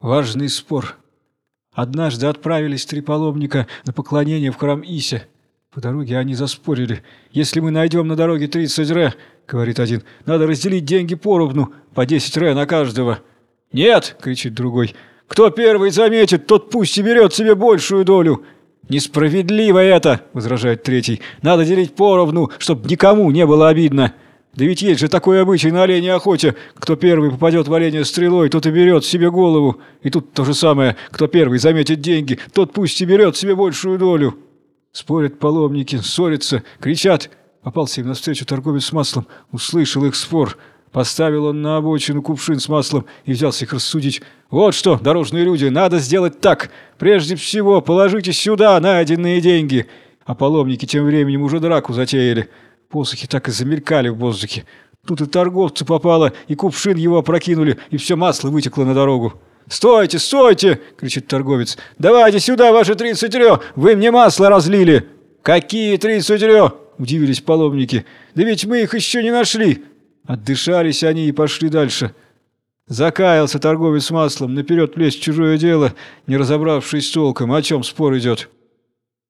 Важный спор. Однажды отправились три паломника на поклонение в храм Ися. По дороге они заспорили. «Если мы найдем на дороге 30 ре, — говорит один, — надо разделить деньги поровну, по 10 ре на каждого». «Нет!» — кричит другой. «Кто первый заметит, тот пусть и берет себе большую долю». «Несправедливо это!» — возражает третий. «Надо делить поровну, чтобы никому не было обидно». Да ведь есть же такой обычай на оленей охоте. Кто первый попадет в оленя стрелой, тот и берет себе голову. И тут то же самое. Кто первый заметит деньги, тот пусть и берет себе большую долю. Спорят паломники, ссорятся, кричат. Попался им навстречу торговец с маслом. Услышал их спор. Поставил он на обочину кувшин с маслом и взялся их рассудить. «Вот что, дорожные люди, надо сделать так. Прежде всего, положите сюда найденные деньги». А паломники тем временем уже драку затеяли. Посохи так и замелькали в воздухе. Тут и торговцу попало, и кувшин его опрокинули, и все масло вытекло на дорогу. «Стойте, стойте!» — кричит торговец. «Давайте сюда ваши тридцать рё! Вы мне масло разлили!» «Какие тридцать рё?» — удивились паломники. «Да ведь мы их еще не нашли!» Отдышались они и пошли дальше. Закаялся торговец маслом, наперед лезть чужое дело, не разобравшись толком, о чем спор идет.